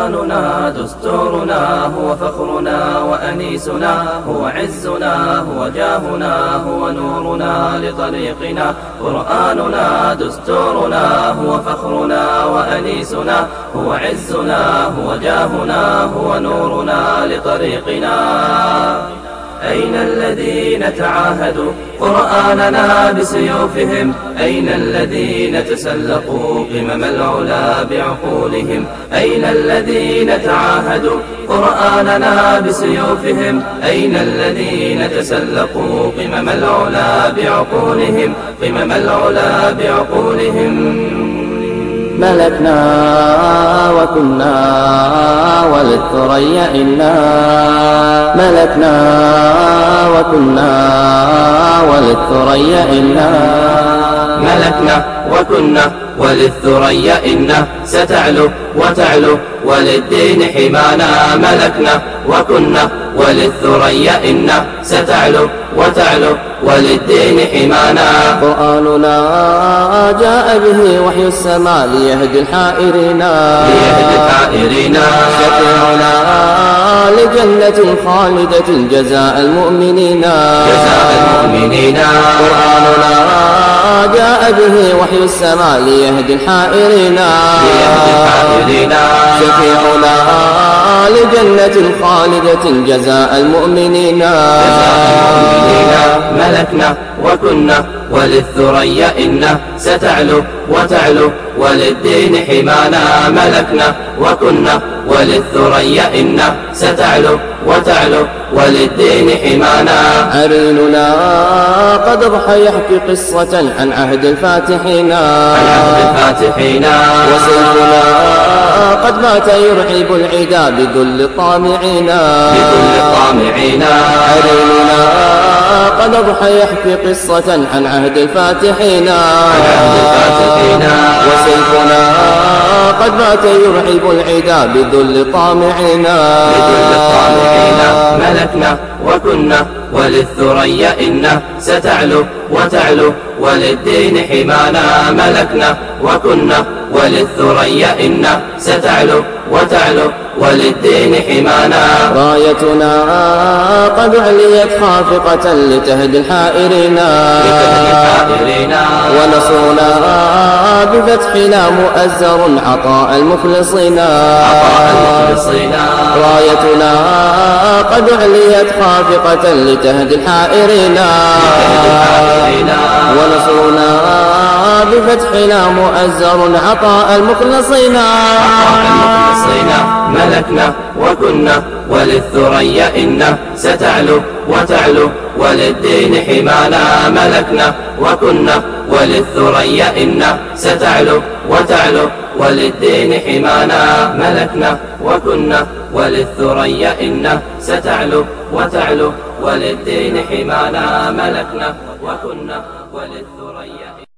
قرآننا دستورنا هو فخرنا وأنيسنا هو عزنا هو جاهنا هو نورنا لطريقنا قرآننا دستورنا هو فخرنا وأنيسنا هو عزنا هو جاهنا هو نورنا لطريقنا. الذين تعاهدوا قرآننا بسيوفهم؟ أين الذين تسلقوا قمم العلا بعقولهم؟ أين الذين تعاهدوا قرآننا بسيوفهم؟ أين الذين تسلقوا قمم العلا بعقولهم؟ قمم العلا بعقولهم. ملكنا وكنا وللثريا إنا ملكنا وكنا وللثريا إنا ملكنا وكنا وللثريا إنا ستعلو وتعلو وللدين حمانا ملكنا وكنا وللثريا إنا ستعلو وتعلو وللدين حمانا قرآننا جاء به وحي السماء ليهدي الحائرين. ليهدي الحائرين. شفيعنا لجنة خالدة جزاء المؤمنين. جزاء المؤمنين. قرآننا به وحي السماء ليهدي الحائرين. شفيعنا لجنة خالدة جزاء المؤمنين. جزاء المؤمنين. ملكنا وكنا وللثريا إنا ستعلو وتعلو وللدين حمانا. ملكنا وكنا وللثريا إنا ستعلو وتعلو وللدين حمانا. عريننا قد أضحى يحكي قصة عن عهد الفاتحين. عن عهد الفاتحين. وسيفنا قد مات يرعب العدا بذل الطامعين بكل الطامعين عريننا قد أضحى يحكي قصة عن عهد الفاتحين. عن عهد الفاتحين. وسيفنا قد مات يرعب العدا بذل الطامعين ملكنا وكنا وللثريا إنا. ستعلو وتعلو وللدين حمانا. ملكنا وكنا وللثريا إنا. ستعلو وتعلو وللدين حمانا. رايتنا قد عليت خافقة لتهدي الحائرين. لتهدي الحائرين. ونصرنا بفتحنا مؤزر عطاء المخلصين. رايتنا قد عليت خافقة لتهدي الحائرين. ونصرنا بفتحنا مؤزر عطاء المخلصين. ملكنا وكنا وللثريا إنا ستعلو وتعلو وللدين حمانا ملكنا وكنا وللثريا إنا ستعلو وتعلو وللدين حمانا ملكنا وكنا وللثريا إنا ستعلو وتعلو وللدين حمانا ملكنا وكنا وللثريا